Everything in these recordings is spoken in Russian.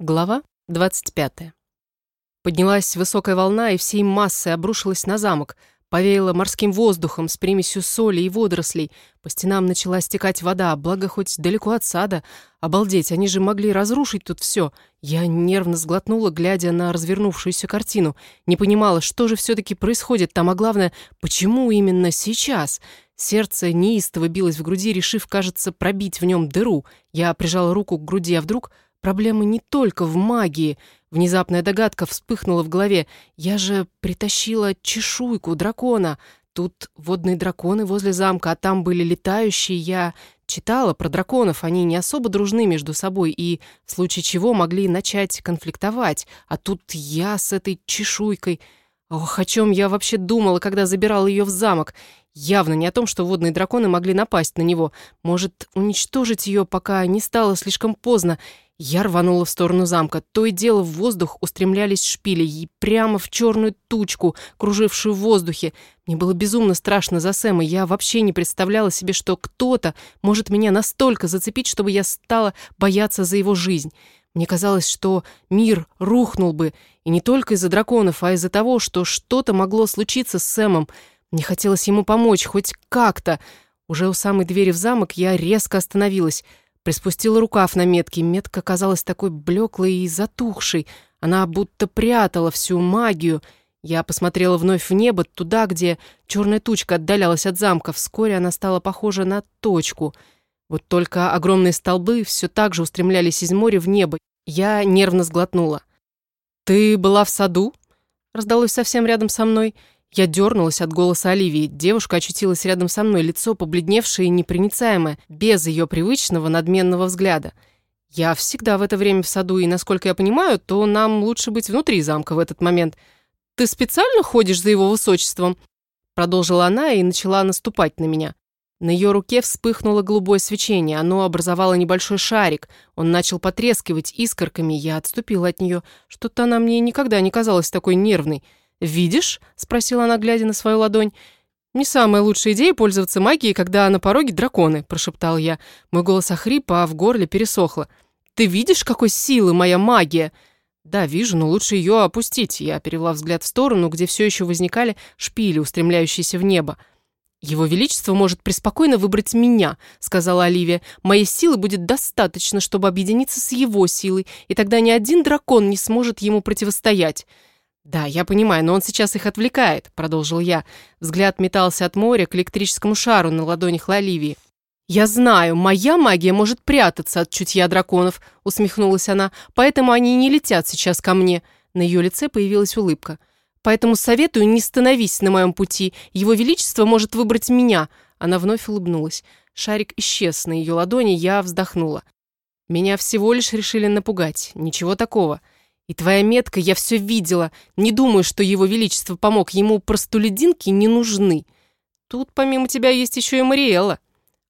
Глава 25. Поднялась высокая волна и всей массой обрушилась на замок, повеяло морским воздухом с примесью соли и водорослей. По стенам начала стекать вода, благо хоть далеко от сада. Обалдеть, они же могли разрушить тут все. Я нервно сглотнула, глядя на развернувшуюся картину. Не понимала, что же все-таки происходит там, а главное, почему именно сейчас? Сердце неистово билось в груди, решив, кажется, пробить в нем дыру. Я прижала руку к груди, а вдруг... Проблема не только в магии. Внезапная догадка вспыхнула в голове. Я же притащила чешуйку дракона. Тут водные драконы возле замка, а там были летающие. Я читала про драконов, они не особо дружны между собой и в случае чего могли начать конфликтовать. А тут я с этой чешуйкой... Ох, о чем я вообще думала, когда забирала ее в замок? Явно не о том, что водные драконы могли напасть на него. Может, уничтожить ее, пока не стало слишком поздно. Я рванула в сторону замка. То и дело в воздух устремлялись шпили, и прямо в черную тучку, кружившую в воздухе. Мне было безумно страшно за Сэма. Я вообще не представляла себе, что кто-то может меня настолько зацепить, чтобы я стала бояться за его жизнь. Мне казалось, что мир рухнул бы, и не только из-за драконов, а из-за того, что что-то могло случиться с Сэмом. Мне хотелось ему помочь, хоть как-то. Уже у самой двери в замок я резко остановилась — Приспустила рукав на метке. Метка казалась такой блеклой и затухшей. Она будто прятала всю магию. Я посмотрела вновь в небо, туда, где черная тучка отдалялась от замка. Вскоре она стала похожа на точку. Вот только огромные столбы все так же устремлялись из моря в небо. Я нервно сглотнула. «Ты была в саду?» Раздалось совсем рядом со мной. Я дернулась от голоса Оливии. Девушка очутилась рядом со мной, лицо побледневшее и непроницаемое, без ее привычного надменного взгляда. Я всегда в это время в саду, и, насколько я понимаю, то нам лучше быть внутри замка в этот момент. Ты специально ходишь за его высочеством?» Продолжила она и начала наступать на меня. На ее руке вспыхнуло голубое свечение, оно образовало небольшой шарик. Он начал потрескивать искорками, я отступила от нее. Что-то она мне никогда не казалась такой нервной. «Видишь?» — спросила она, глядя на свою ладонь. «Не самая лучшая идея пользоваться магией, когда на пороге драконы», — прошептал я. Мой голос охрип, а в горле пересохло. «Ты видишь, какой силы моя магия?» «Да, вижу, но лучше ее опустить». Я перевела взгляд в сторону, где все еще возникали шпили, устремляющиеся в небо. «Его Величество может преспокойно выбрать меня», — сказала Оливия. «Моей силы будет достаточно, чтобы объединиться с его силой, и тогда ни один дракон не сможет ему противостоять». «Да, я понимаю, но он сейчас их отвлекает», — продолжил я. Взгляд метался от моря к электрическому шару на ладонях Лоливии. «Я знаю, моя магия может прятаться от чутья драконов», — усмехнулась она, «поэтому они не летят сейчас ко мне». На ее лице появилась улыбка. «Поэтому советую, не становись на моем пути. Его Величество может выбрать меня». Она вновь улыбнулась. Шарик исчез на ее ладони, я вздохнула. «Меня всего лишь решили напугать. Ничего такого». И твоя метка, я все видела. Не думаю, что его величество помог. Ему простолюдинки не нужны. Тут помимо тебя есть еще и Мариэлла.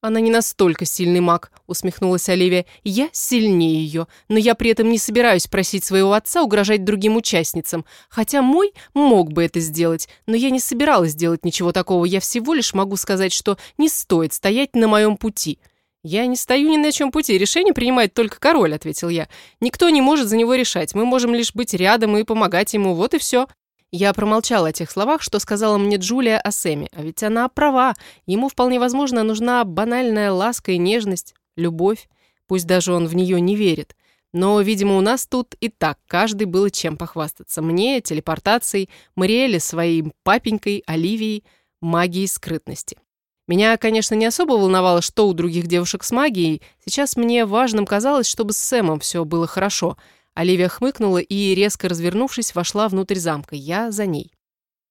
Она не настолько сильный маг, усмехнулась Оливия. Я сильнее ее, но я при этом не собираюсь просить своего отца угрожать другим участницам. Хотя мой мог бы это сделать, но я не собиралась делать ничего такого. Я всего лишь могу сказать, что не стоит стоять на моем пути. «Я не стою ни на чем пути, решение принимает только король», — ответил я. «Никто не может за него решать, мы можем лишь быть рядом и помогать ему, вот и все». Я промолчала о тех словах, что сказала мне Джулия о Сэме, а ведь она права, ему вполне возможно нужна банальная ласка и нежность, любовь, пусть даже он в нее не верит. Но, видимо, у нас тут и так каждый был чем похвастаться. Мне телепортацией, Мариэле своим папенькой, Оливией, магией скрытности. Меня, конечно, не особо волновало, что у других девушек с магией. Сейчас мне важным казалось, чтобы с Сэмом все было хорошо. Оливия хмыкнула и, резко развернувшись, вошла внутрь замка. Я за ней.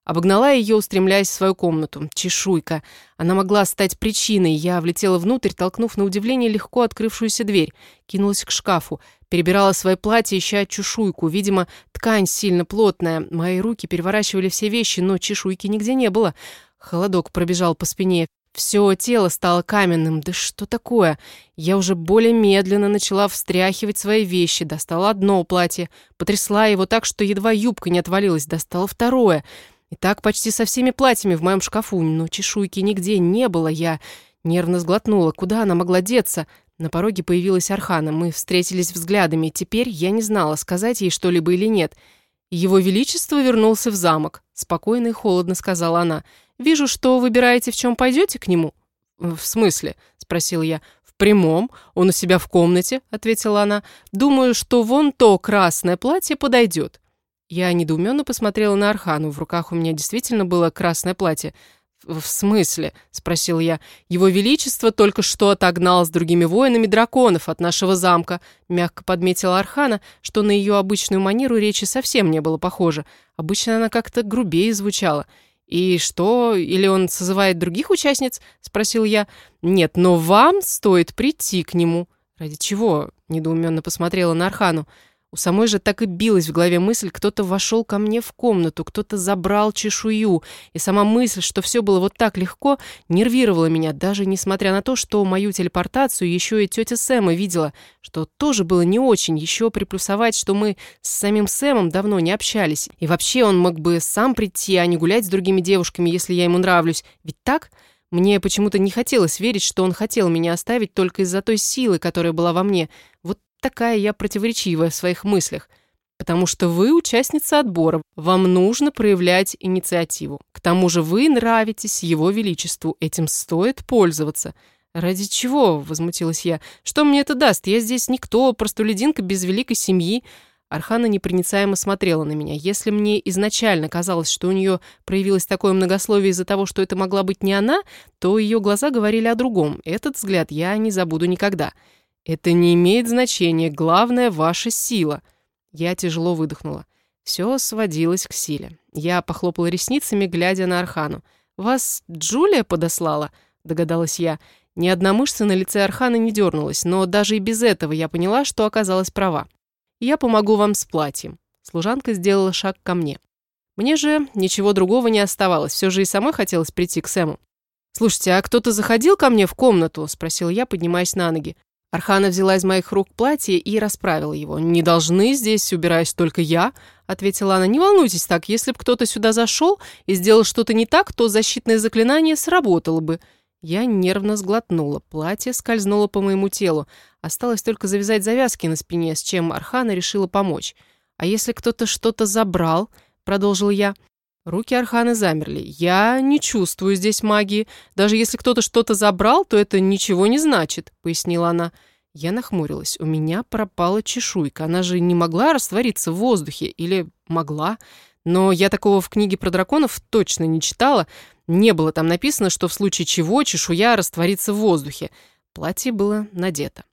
Обогнала ее, устремляясь в свою комнату. Чешуйка. Она могла стать причиной. Я влетела внутрь, толкнув на удивление легко открывшуюся дверь. Кинулась к шкафу. Перебирала свои платья, ища чешуйку. Видимо, ткань сильно плотная. Мои руки переворачивали все вещи, но чешуйки нигде не было. Холодок пробежал по спине. Все тело стало каменным. Да что такое? Я уже более медленно начала встряхивать свои вещи. Достала одно платье, потрясла его так, что едва юбка не отвалилась. Достала второе. И так почти со всеми платьями в моем шкафу. Но чешуйки нигде не было. Я нервно сглотнула. Куда она могла деться? На пороге появилась Архана. Мы встретились взглядами. Теперь я не знала, сказать ей что-либо или нет. «Его Величество вернулся в замок», — спокойно и холодно сказала она. «Вижу, что выбираете, в чем пойдете к нему». «В смысле?» — спросил я. «В прямом. Он у себя в комнате», — ответила она. «Думаю, что вон то красное платье подойдет». Я недоуменно посмотрела на Архану. В руках у меня действительно было красное платье. «В смысле?» — спросил я. «Его Величество только что отогнал с другими воинами драконов от нашего замка», — мягко подметила Архана, что на ее обычную манеру речи совсем не было похоже. Обычно она как-то грубее звучала. «И что? Или он созывает других участниц?» — спросил я. «Нет, но вам стоит прийти к нему». «Ради чего?» — недоуменно посмотрела на Архану. У самой же так и билась в голове мысль, кто-то вошел ко мне в комнату, кто-то забрал чешую, и сама мысль, что все было вот так легко, нервировала меня, даже несмотря на то, что мою телепортацию еще и тетя Сэма видела, что тоже было не очень, еще приплюсовать, что мы с самим Сэмом давно не общались, и вообще он мог бы сам прийти, а не гулять с другими девушками, если я ему нравлюсь, ведь так? Мне почему-то не хотелось верить, что он хотел меня оставить только из-за той силы, которая была во мне. Вот такая я противоречивая в своих мыслях. Потому что вы участница отбора, вам нужно проявлять инициативу. К тому же вы нравитесь его величеству, этим стоит пользоваться. «Ради чего?» — возмутилась я. «Что мне это даст? Я здесь никто, простолюдинка без великой семьи». Архана непроницаемо смотрела на меня. Если мне изначально казалось, что у нее проявилось такое многословие из-за того, что это могла быть не она, то ее глаза говорили о другом. Этот взгляд я не забуду никогда. «Это не имеет значения. Главное — ваша сила». Я тяжело выдохнула. Все сводилось к силе. Я похлопала ресницами, глядя на Архану. «Вас Джулия подослала?» — догадалась я. Ни одна мышца на лице Архана не дернулась, но даже и без этого я поняла, что оказалась права. «Я помогу вам с платьем». Служанка сделала шаг ко мне. Мне же ничего другого не оставалось, все же и самой хотелось прийти к Сэму. «Слушайте, а кто-то заходил ко мне в комнату?» – спросил я, поднимаясь на ноги. Архана взяла из моих рук платье и расправила его. «Не должны здесь, убираюсь только я», — ответила она. «Не волнуйтесь так, если бы кто-то сюда зашел и сделал что-то не так, то защитное заклинание сработало бы». Я нервно сглотнула. Платье скользнуло по моему телу. Осталось только завязать завязки на спине, с чем Архана решила помочь. «А если кто-то что-то забрал?» — продолжил я. Руки Арханы замерли. «Я не чувствую здесь магии. Даже если кто-то что-то забрал, то это ничего не значит», — пояснила она. Я нахмурилась. У меня пропала чешуйка. Она же не могла раствориться в воздухе. Или могла. Но я такого в книге про драконов точно не читала. Не было там написано, что в случае чего чешуя растворится в воздухе. Платье было надето.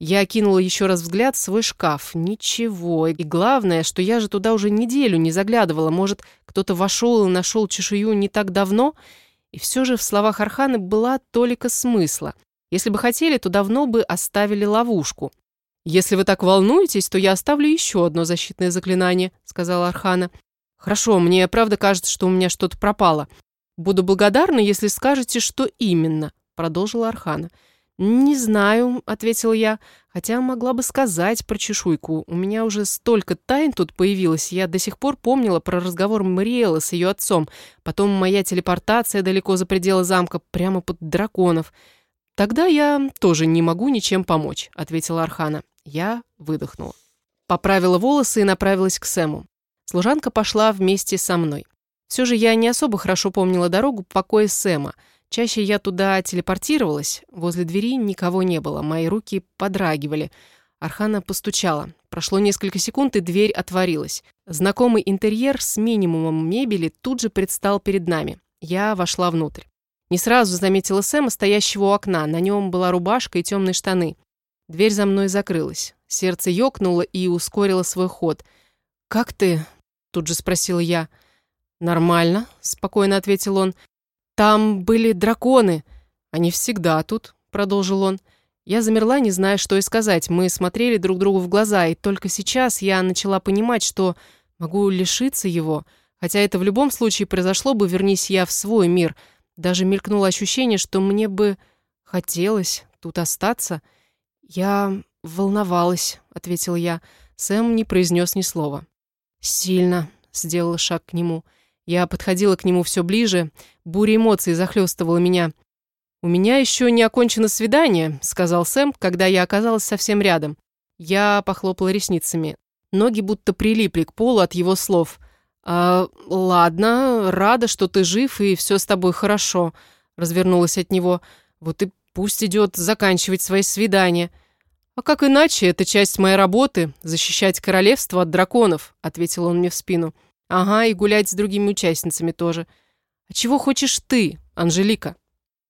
Я окинула еще раз взгляд в свой шкаф. Ничего. И главное, что я же туда уже неделю не заглядывала. Может, кто-то вошел и нашел чешую не так давно? И все же в словах Арханы была толика смысла. Если бы хотели, то давно бы оставили ловушку. «Если вы так волнуетесь, то я оставлю еще одно защитное заклинание», — сказала Архана. «Хорошо, мне правда кажется, что у меня что-то пропало. Буду благодарна, если скажете, что именно», — продолжила Архана. «Архана». «Не знаю», — ответил я, хотя могла бы сказать про чешуйку. У меня уже столько тайн тут появилось, я до сих пор помнила про разговор Мариэлы с ее отцом, потом моя телепортация далеко за пределы замка, прямо под драконов. «Тогда я тоже не могу ничем помочь», — ответила Архана. Я выдохнула. Поправила волосы и направилась к Сэму. Служанка пошла вместе со мной. Все же я не особо хорошо помнила дорогу по покоя Сэма — Чаще я туда телепортировалась. Возле двери никого не было, мои руки подрагивали. Архана постучала. Прошло несколько секунд, и дверь отворилась. Знакомый интерьер с минимумом мебели тут же предстал перед нами. Я вошла внутрь. Не сразу заметила Сэма, стоящего у окна. На нем была рубашка и темные штаны. Дверь за мной закрылась. Сердце ёкнуло и ускорило свой ход. «Как ты?» — тут же спросила я. «Нормально», — спокойно ответил он. «Там были драконы. Они всегда тут», — продолжил он. Я замерла, не зная, что и сказать. Мы смотрели друг другу в глаза, и только сейчас я начала понимать, что могу лишиться его. Хотя это в любом случае произошло бы, вернись я в свой мир. Даже мелькнуло ощущение, что мне бы хотелось тут остаться. «Я волновалась», — ответил я. Сэм не произнес ни слова. «Сильно», — сделала шаг к нему. «Я подходила к нему все ближе, буря эмоций захлестывала меня. «У меня еще не окончено свидание», — сказал Сэм, когда я оказалась совсем рядом. Я похлопала ресницами. Ноги будто прилипли к полу от его слов. «А, ладно, рада, что ты жив и все с тобой хорошо», — развернулась от него. «Вот и пусть идет заканчивать свои свидания». «А как иначе? Это часть моей работы — защищать королевство от драконов», — ответил он мне в спину. «Ага, и гулять с другими участницами тоже». «А чего хочешь ты, Анжелика?»